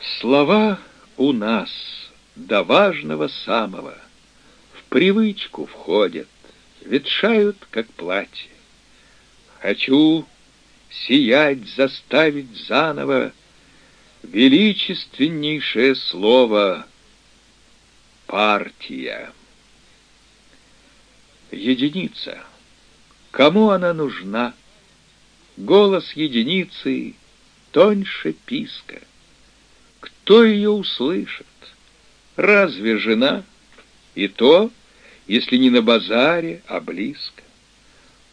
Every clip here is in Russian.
Слова у нас до важного самого В привычку входят, ветшают, как платье. Хочу сиять, заставить заново Величественнейшее слово «партия». Единица. Кому она нужна? Голос единицы тоньше писка. Кто ее услышит? Разве жена? И то, если не на базаре, а близко.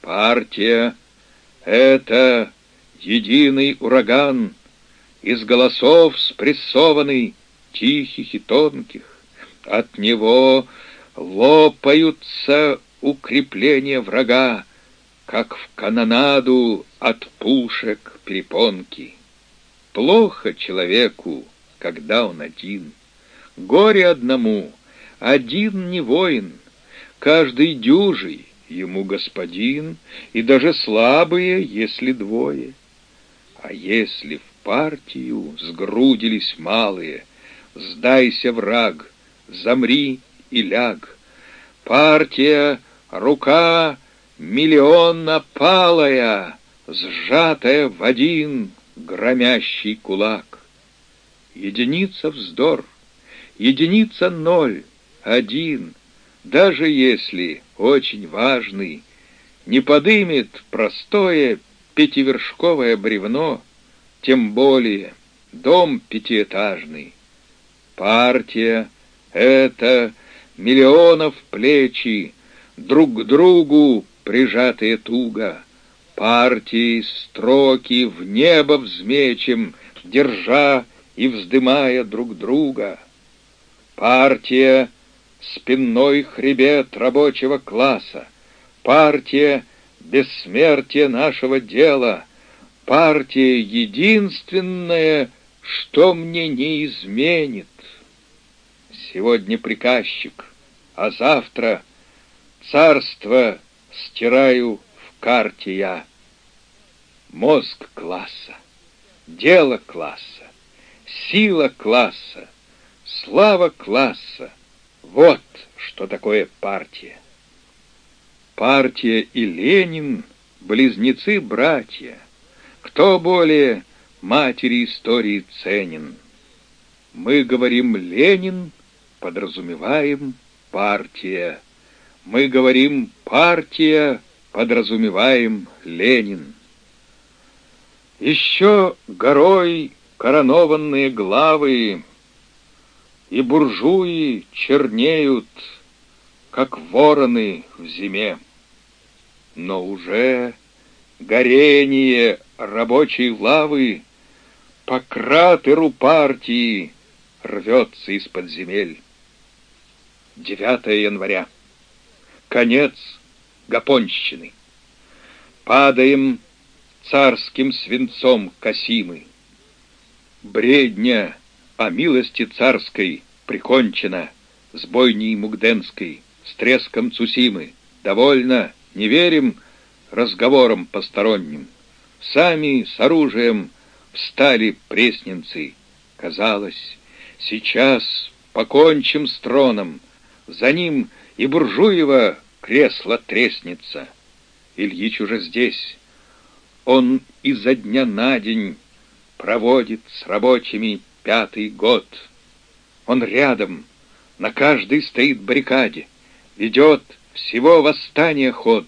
Партия — это единый ураган, Из голосов спрессованный, тихих и тонких. От него лопаются укрепления врага, Как в канонаду от пушек перепонки. Плохо человеку, когда он один. Горе одному, один не воин, Каждый дюжий, ему господин, И даже слабые, если двое. А если в партию сгрудились малые, Сдайся, враг, замри и ляг. Партия, рука миллионно-палая, Сжатая в один громящий кулак. Единица вздор, единица ноль, один, даже если очень важный, не подымет простое пятивершковое бревно, тем более дом пятиэтажный. Партия — это миллионов плечи, друг к другу прижатые туго. Партии строки в небо взмечем, держа и вздымая друг друга. Партия — спинной хребет рабочего класса, партия — бессмертие нашего дела, партия — единственная, что мне не изменит. Сегодня приказчик, а завтра царство стираю в карте я. Мозг класса, дело класса, сила класса, слава класса — вот что такое партия. Партия и Ленин — близнецы-братья. Кто более матери истории ценен? Мы говорим «Ленин», подразумеваем «партия». Мы говорим «партия», подразумеваем «Ленин». Еще горой коронованные главы и буржуи чернеют, как вороны в зиме. Но уже горение рабочей лавы по кратеру партии рвется из-под земель. 9 января. Конец Гапонщины. Падаем царским свинцом косимы. Бредня о милости царской прикончена с бойней Мугденской, с треском Цусимы. Довольно, не верим разговорам посторонним. Сами с оружием встали пресненцы. Казалось, сейчас покончим с троном, за ним и Буржуева кресло треснется. Ильич уже здесь. Он изо дня на день проводит с рабочими пятый год. Он рядом, на каждой стоит баррикаде, ведет всего восстания ход.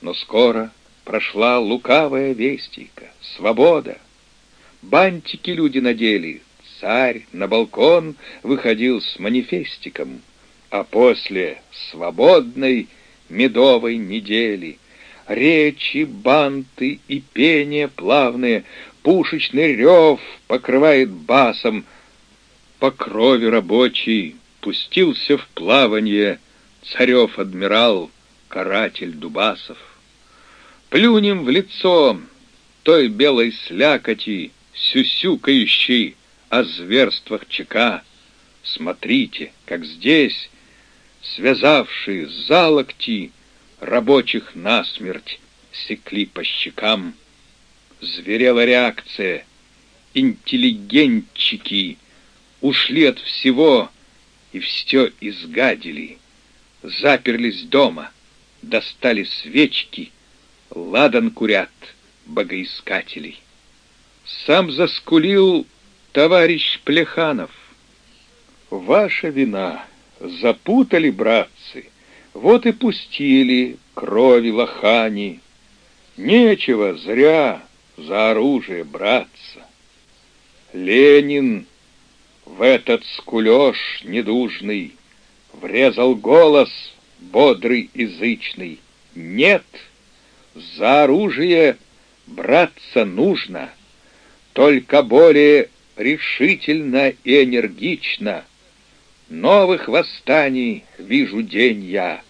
Но скоро прошла лукавая вестика, свобода. Бантики люди надели, царь на балкон выходил с манифестиком — а после свободной медовой недели речи, банты и пение плавные, пушечный рев покрывает басом, по крови рабочий пустился в плаванье царев адмирал, каратель Дубасов. Плюнем в лицо той белой слякоти, сюсюкающей о зверствах ЧК. Смотрите, как здесь связавшие за локти, рабочих насмерть секли по щекам. Зверела реакция, интеллигентчики ушли от всего и все изгадили, заперлись дома, достали свечки, ладан курят богоискателей. Сам заскулил товарищ Плеханов. Ваша вина, запутали, братцы, вот и пустили крови лохани. Нечего зря за оружие браться. Ленин в этот скулеж недужный Врезал голос бодрый и зычный. Нет, за оружие браться нужно, Только более решительно и энергично. Новых восстаний вижу день я,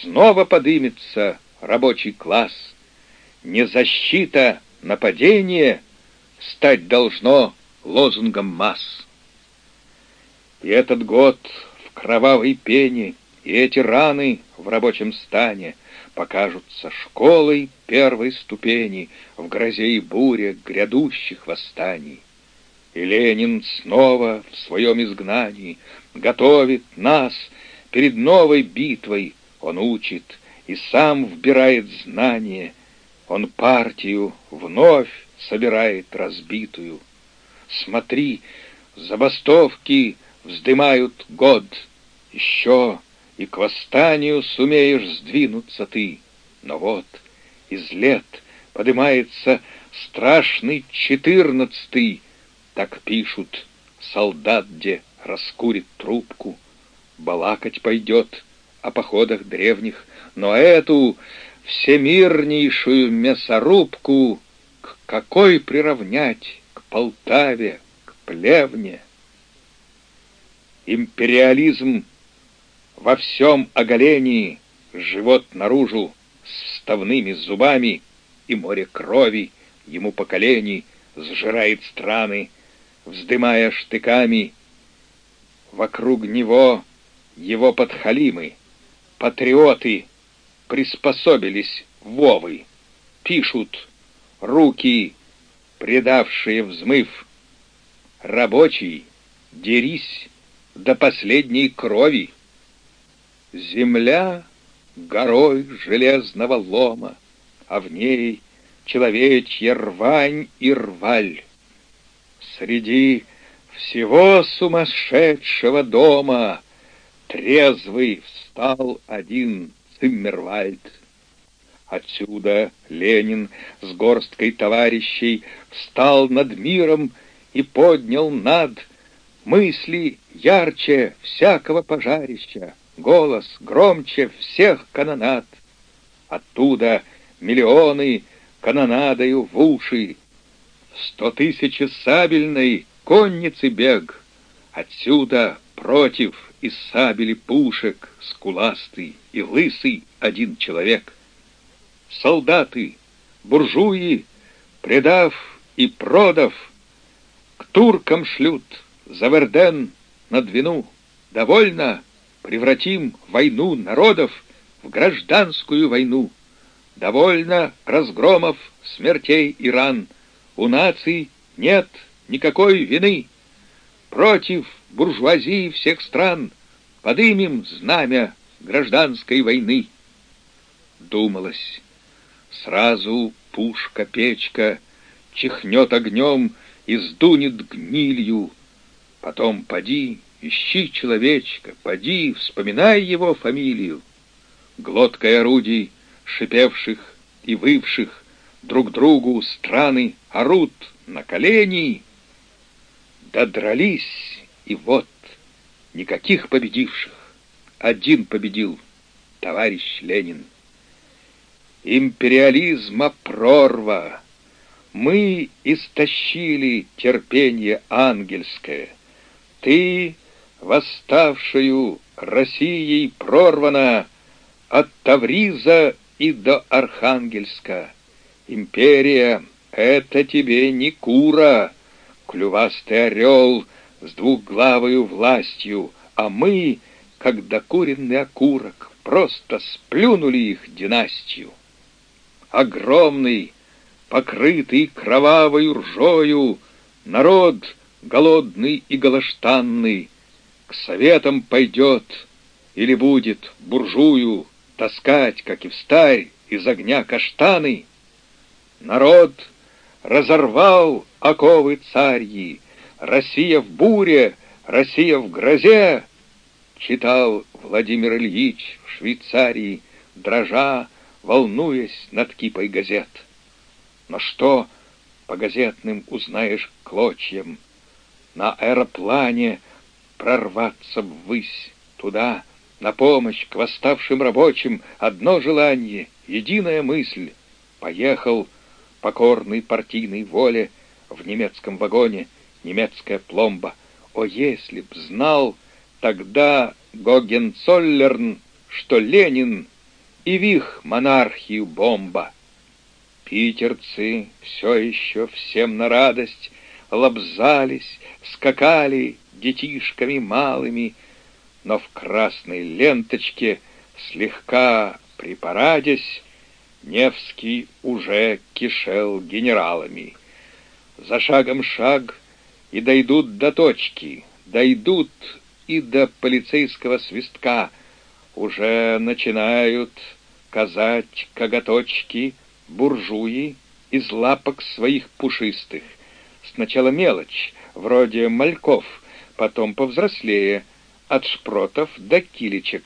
Снова подымется рабочий класс. Не защита, нападение Стать должно лозунгом масс. И этот год в кровавой пене, И эти раны в рабочем стане Покажутся школой первой ступени В грозе и буре грядущих восстаний. И Ленин снова в своем изгнании Готовит нас перед новой битвой. Он учит и сам вбирает знания. Он партию вновь собирает разбитую. Смотри, забастовки вздымают год. Еще и к восстанию сумеешь сдвинуться ты. Но вот из лет поднимается страшный четырнадцатый. Так пишут, солдат где раскурит трубку, балакать пойдет о походах древних, но эту всемирнейшую мясорубку к какой приравнять? К Полтаве, к Плевне? Империализм во всем оголении живет наружу с вставными зубами, и море крови ему поколений сжирает страны, вздымая штыками. Вокруг него его подхалимы, патриоты приспособились Вовы, пишут руки, предавшие взмыв. Рабочий, дерись до последней крови. Земля горой железного лома, а в ней человечья рвань и рваль. Среди всего сумасшедшего дома трезвый встал один Циммервальд. Отсюда Ленин с горсткой товарищей встал над миром и поднял над мысли ярче всякого пожарища, голос громче всех канонад. Оттуда миллионы канонадою в уши, сто тысяч сабельной конницы бег. Отсюда против из сабели пушек скуластый и лысый один человек. Солдаты, буржуи, предав и продав, к туркам шлют за Верден на Двину. Довольно, превратим войну народов в гражданскую войну. Довольно разгромов, смертей и ран. У наций нет никакой вины. Против буржуазии всех стран подымем знамя гражданской войны. Думалось, сразу пушка-печка чихнет огнем и сдунет гнилью. Потом поди, ищи человечка, поди, вспоминай его фамилию. Глоткой орудий, шипевших и вывших друг другу страны орут на колени. Додрались, и вот никаких победивших. Один победил товарищ Ленин. Империализма прорва. Мы истощили терпение ангельское. Ты, восставшую Россией прорвана от Тавриза и до Архангельска. Империя — это тебе не кура, клювастый орел с двухглавою властью, а мы, как докуренный окурок, просто сплюнули их династию. Огромный, покрытый кровавой ржою, народ голодный и голоштанный к советам пойдет или будет буржую таскать, как и в старь, из огня каштаны. Народ разорвал оковы царьи, Россия в буре, Россия в грозе, читал Владимир Ильич в Швейцарии, дрожа, волнуясь над кипой газет. Но что по газетным узнаешь клочьям? На аэроплане прорваться ввысь туда, на помощь к восставшим рабочим, одно желание, единая мысль. Поехал покорный партийной воле в немецком вагоне немецкая пломба. О, если б знал тогда Гогенцоллерн, что Ленин и в их монархию бомба. Питерцы все еще всем на радость лобзались, скакали детишками малыми, но в красной ленточке, слегка припарадясь, Невский уже кишел генералами. За шагом шаг и дойдут до точки, дойдут и до полицейского свистка. Уже начинают казать коготочки буржуи из лапок своих пушистых. Сначала мелочь, вроде мальков, потом повзрослее, от шпротов до килечек,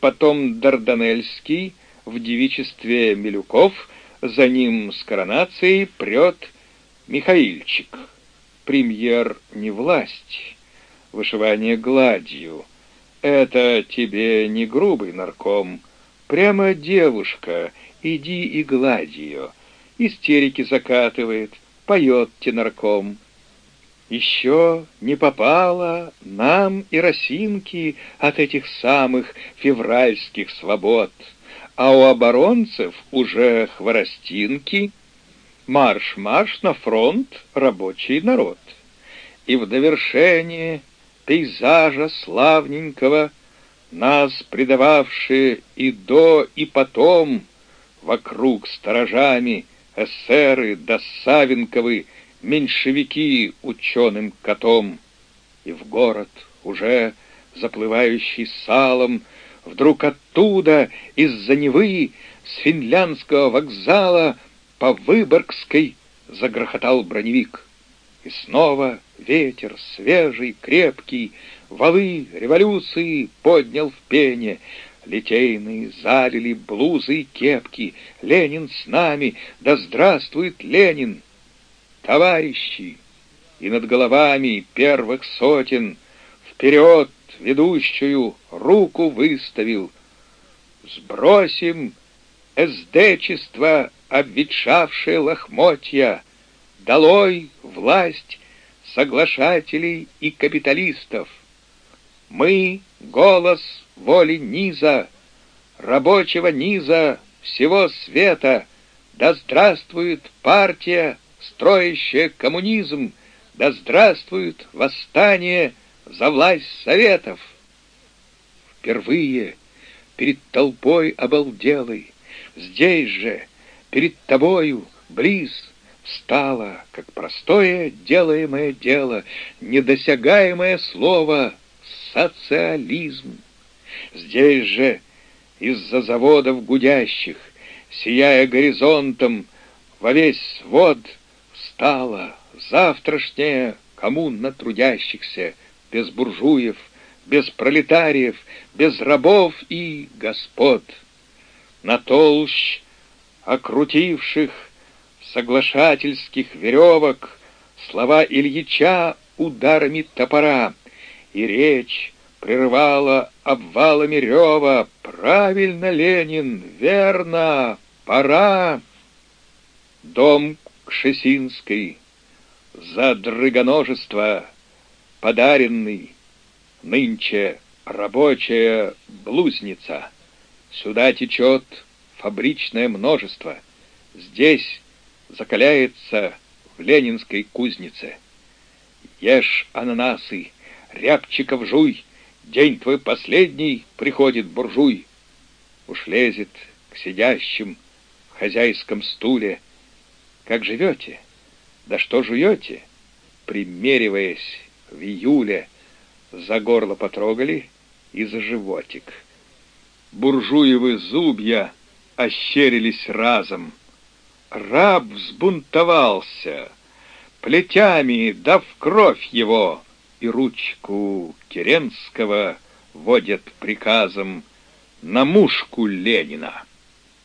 потом дарданельский в девичестве Милюков, за ним с коронацией прет Михаильчик. Премьер не власть, вышивание гладью. Это тебе не грубый нарком, прямо девушка, иди и гладь ее. Истерики закатывает, поет тенарком. Еще не попало нам и росинки от этих самых февральских свобод, а у оборонцев уже хворостинки, марш-марш на фронт рабочий народ. И в довершение пейзажа славненького, нас предававшие и до, и потом, вокруг сторожами эсеры да Савенковы, меньшевики ученым котом. И в город, уже заплывающий салом, вдруг оттуда, из-за Невы, с финляндского вокзала по Выборгской загрохотал броневик. И снова ветер свежий, крепкий, валы революции поднял в пене, Литейные залили блузы и кепки. Ленин с нами, да здравствует Ленин! Товарищи! И над головами первых сотен Вперед ведущую руку выставил. Сбросим эсдечество, обветшавшее лохмотья, Долой власть соглашателей и капиталистов. Мы — голос воли низа, рабочего низа всего света. Да здравствует партия, строящая коммунизм, да здравствует восстание за власть советов. Впервые перед толпой обалделой, здесь же, перед тобою, близ, встала, как простое делаемое дело, недосягаемое слово «социализм». Здесь же, из-за заводов гудящих, сияя горизонтом, во весь свод стала завтрашняя коммуна трудящихся, без буржуев, без пролетариев, без рабов и господ. На толщ окрутивших соглашательских веревок слова Ильича ударами топора, и речь прервала обвалами рева «Правильно, Ленин, верно, пора!» Дом Кшесинской за дрыгоножество подаренный, нынче рабочая блузница. Сюда течет фабричное множество. Здесь закаляется в ленинской кузнице. Ешь ананасы, рябчиков жуй, день твой последний, приходит буржуй. Уж лезет к сидящим в хозяйском стуле. Как живете? Да что жуете? примериваясь в июле, за горло потрогали и за животик. Буржуевы зубья ощерились разом. Раб взбунтовался, плетями дав кровь его, и ручку Керенского водят приказом на мушку Ленина.